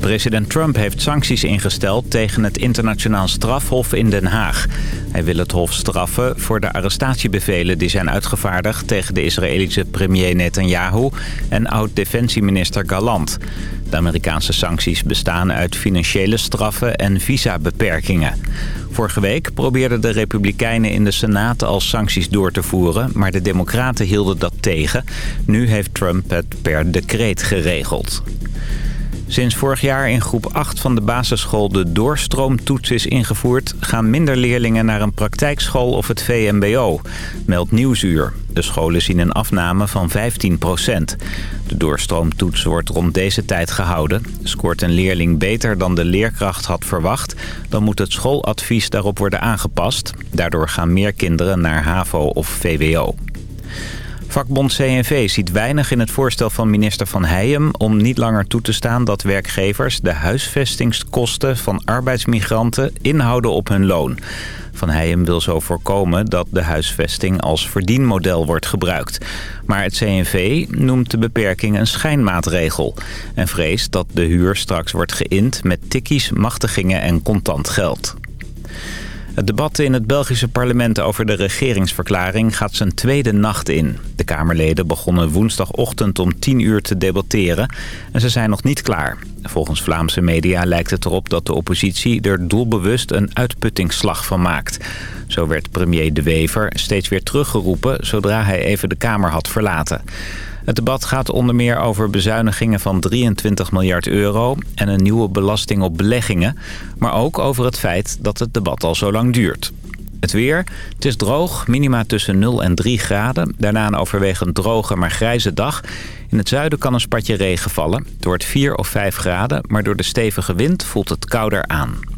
President Trump heeft sancties ingesteld tegen het internationaal strafhof in Den Haag. Hij wil het hof straffen voor de arrestatiebevelen die zijn uitgevaardigd... tegen de Israëlische premier Netanyahu en oud-defensieminister Galant. De Amerikaanse sancties bestaan uit financiële straffen en visabeperkingen. Vorige week probeerden de Republikeinen in de Senaat al sancties door te voeren... maar de Democraten hielden dat tegen. Nu heeft Trump het per decreet geregeld. Sinds vorig jaar in groep 8 van de basisschool de doorstroomtoets is ingevoerd... gaan minder leerlingen naar een praktijkschool of het VMBO, meldt Nieuwsuur. De scholen zien een afname van 15% De doorstroomtoets wordt rond deze tijd gehouden. Scoort een leerling beter dan de leerkracht had verwacht... dan moet het schooladvies daarop worden aangepast. Daardoor gaan meer kinderen naar HAVO of VWO. Vakbond CNV ziet weinig in het voorstel van minister Van Heijem... om niet langer toe te staan dat werkgevers de huisvestingskosten van arbeidsmigranten inhouden op hun loon. Van Heijem wil zo voorkomen dat de huisvesting als verdienmodel wordt gebruikt. Maar het CNV noemt de beperking een schijnmaatregel... en vreest dat de huur straks wordt geïnd met tikkies, machtigingen en contant geld. Het debat in het Belgische parlement over de regeringsverklaring gaat zijn tweede nacht in. De Kamerleden begonnen woensdagochtend om 10 uur te debatteren en ze zijn nog niet klaar. Volgens Vlaamse media lijkt het erop dat de oppositie er doelbewust een uitputtingsslag van maakt. Zo werd premier De Wever steeds weer teruggeroepen zodra hij even de Kamer had verlaten. Het debat gaat onder meer over bezuinigingen van 23 miljard euro... en een nieuwe belasting op beleggingen. Maar ook over het feit dat het debat al zo lang duurt. Het weer. Het is droog, minima tussen 0 en 3 graden. Daarna een overwegend droge, maar grijze dag. In het zuiden kan een spatje regen vallen. Het wordt 4 of 5 graden, maar door de stevige wind voelt het kouder aan.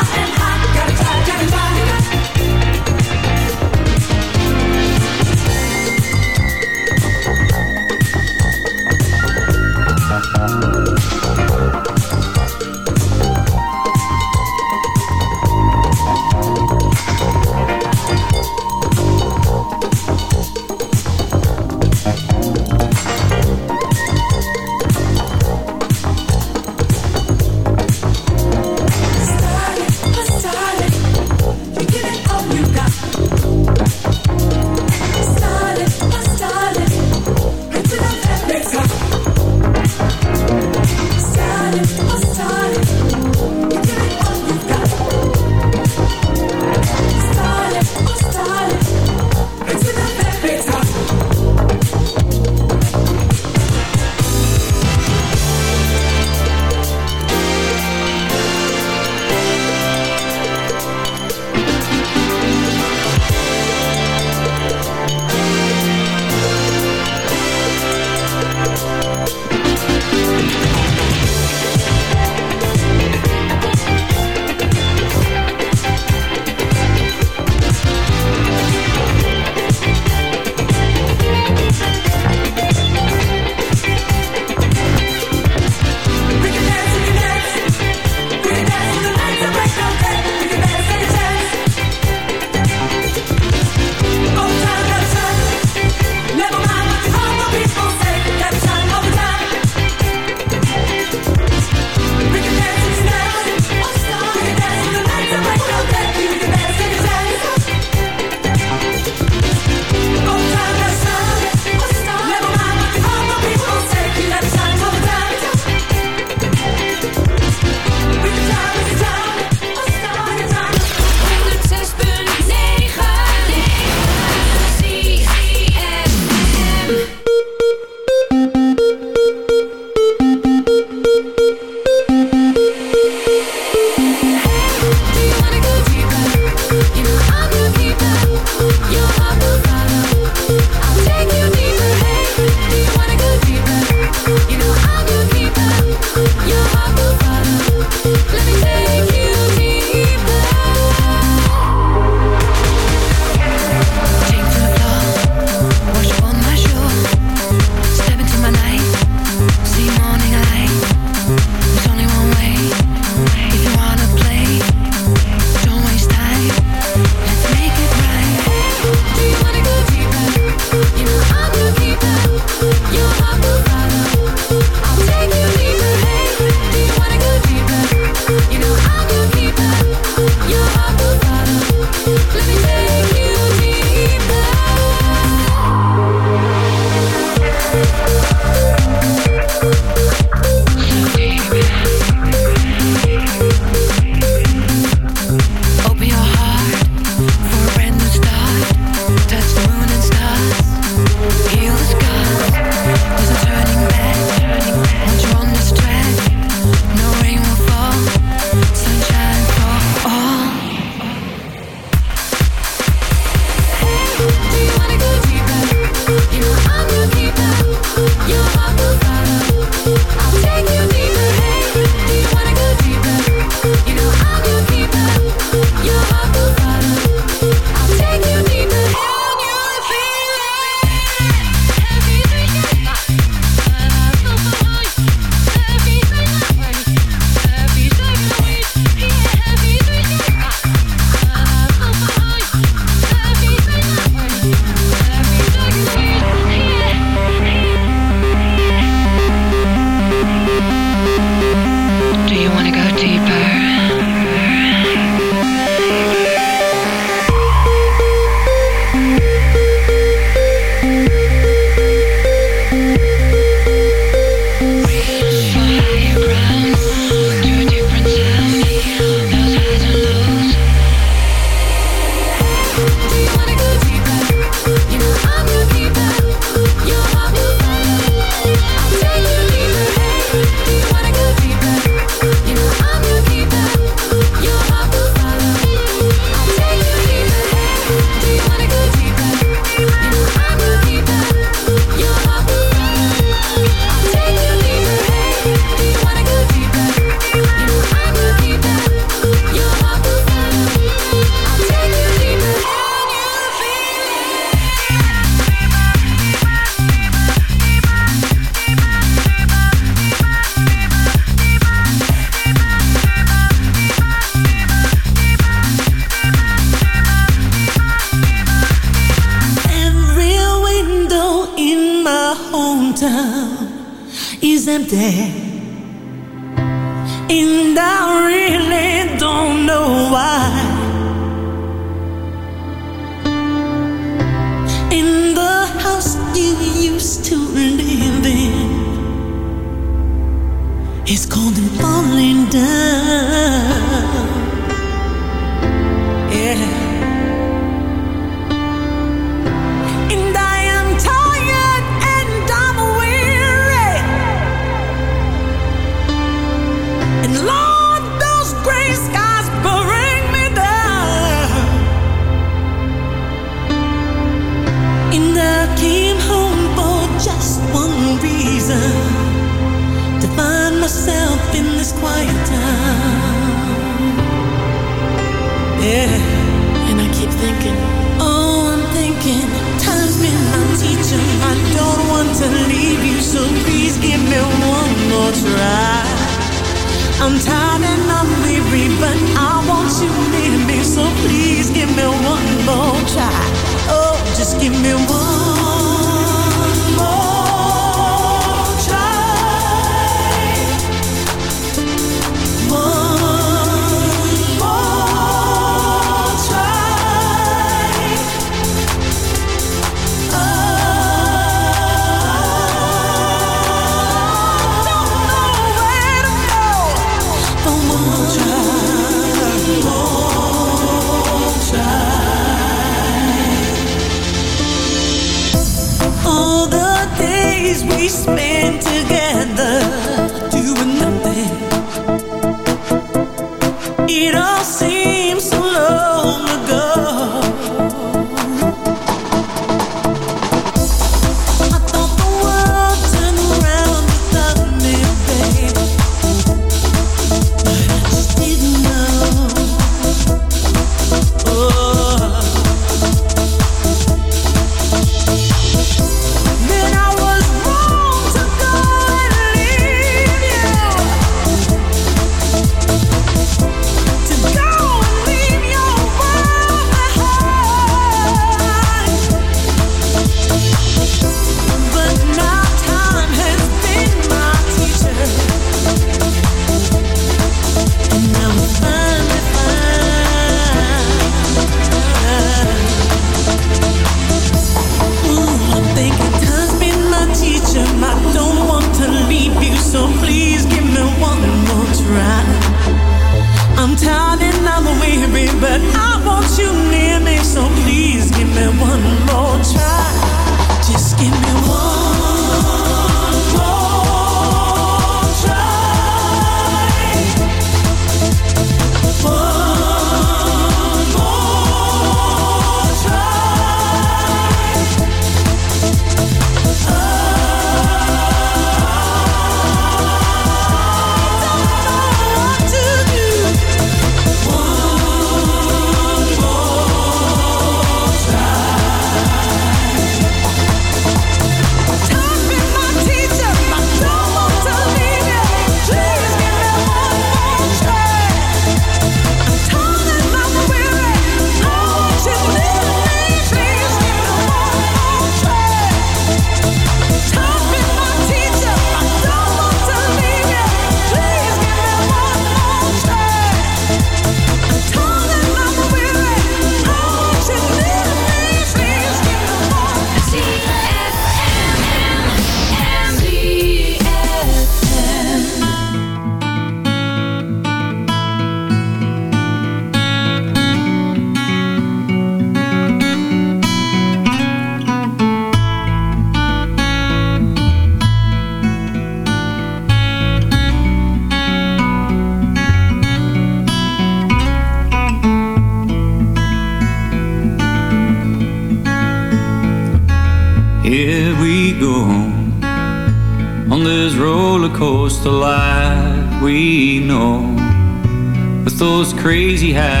crazy high.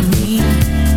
Me.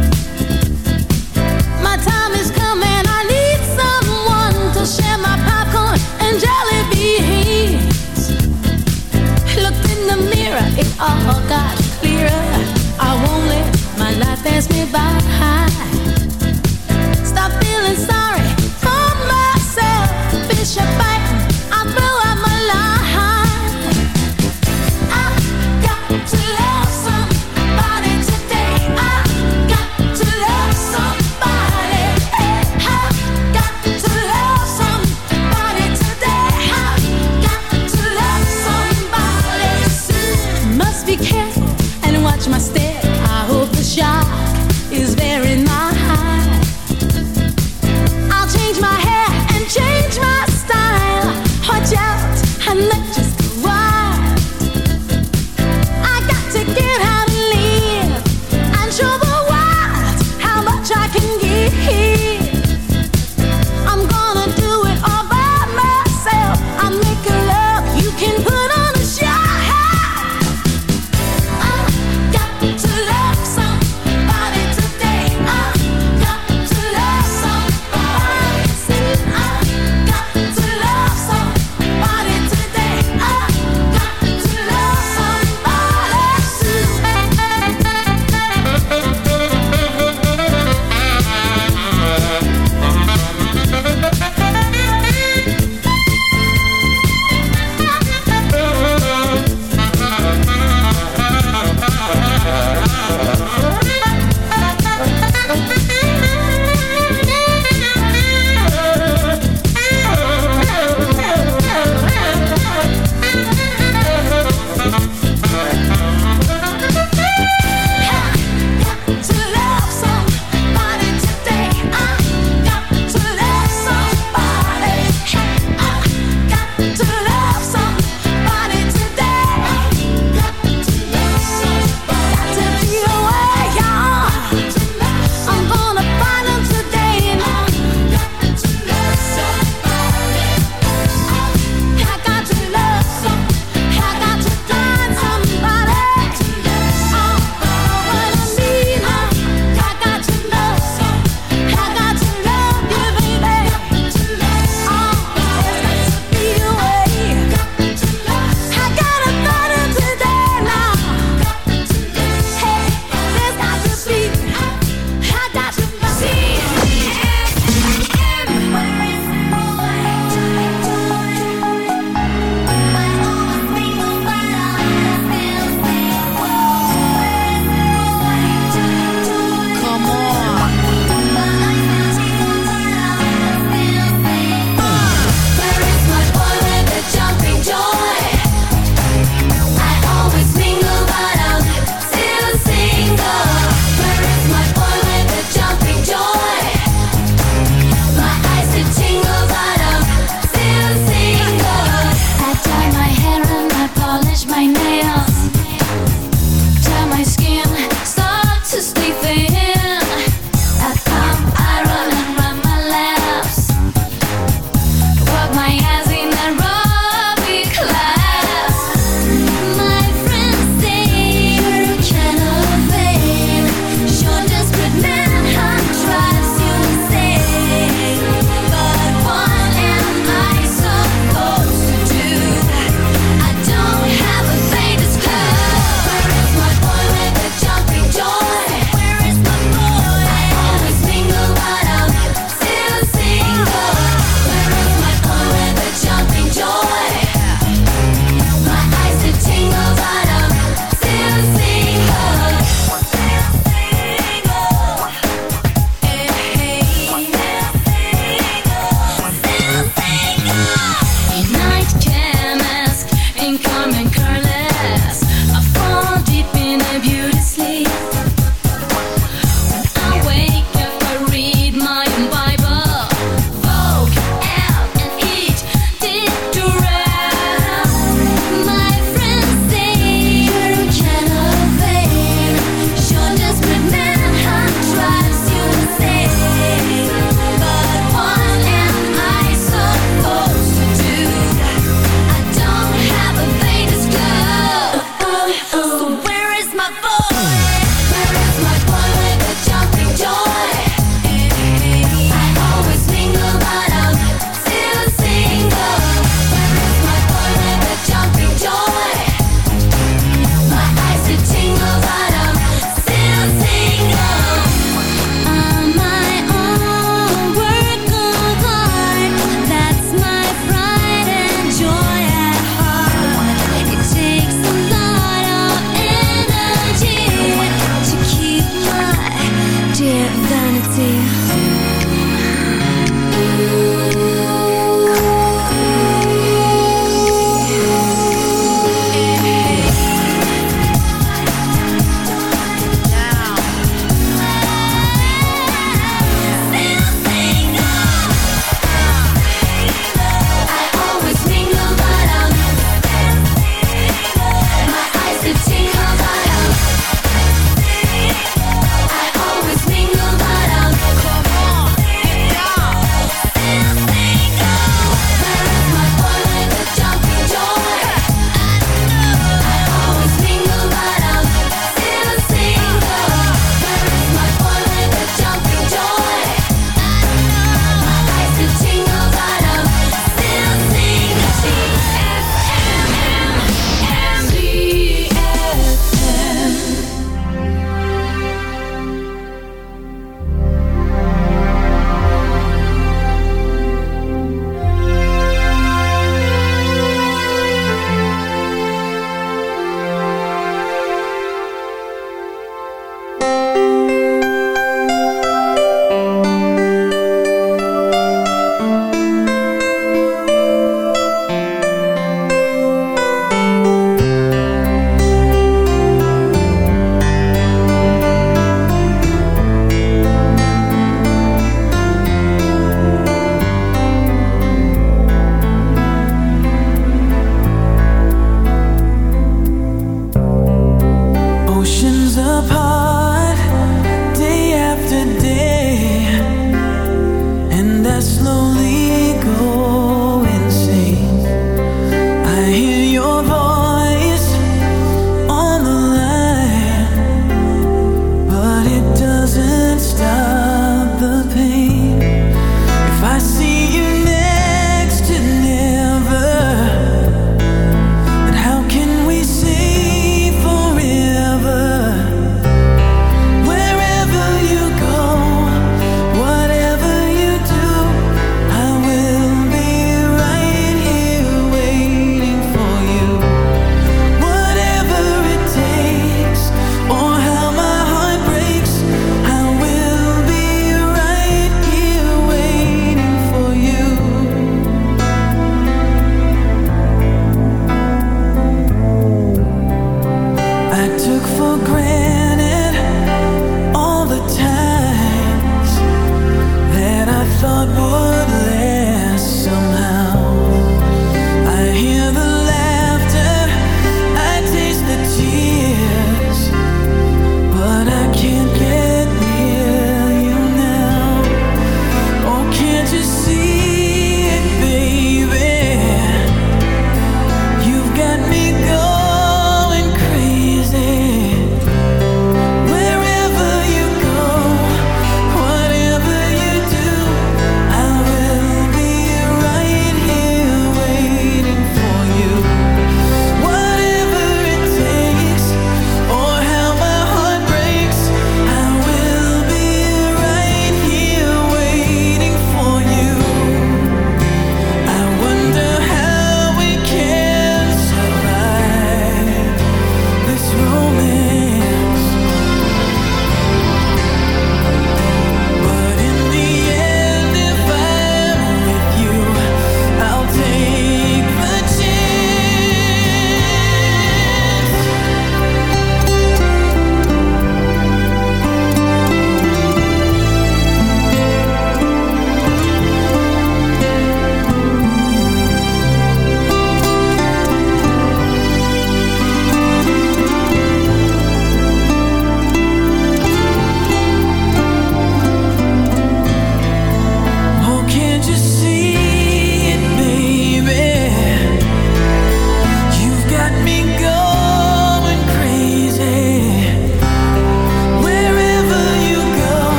wisdom.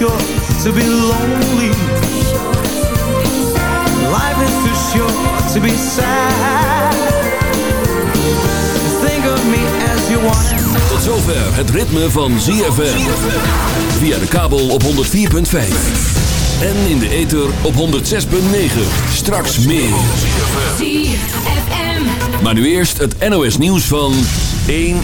to be lonely. To be. Think of me as you want. Tot zover het ritme van ZFM. Via de kabel op 104.5. En in de ether op 106,9. Straks meer. Maar nu eerst het NOS nieuws van 1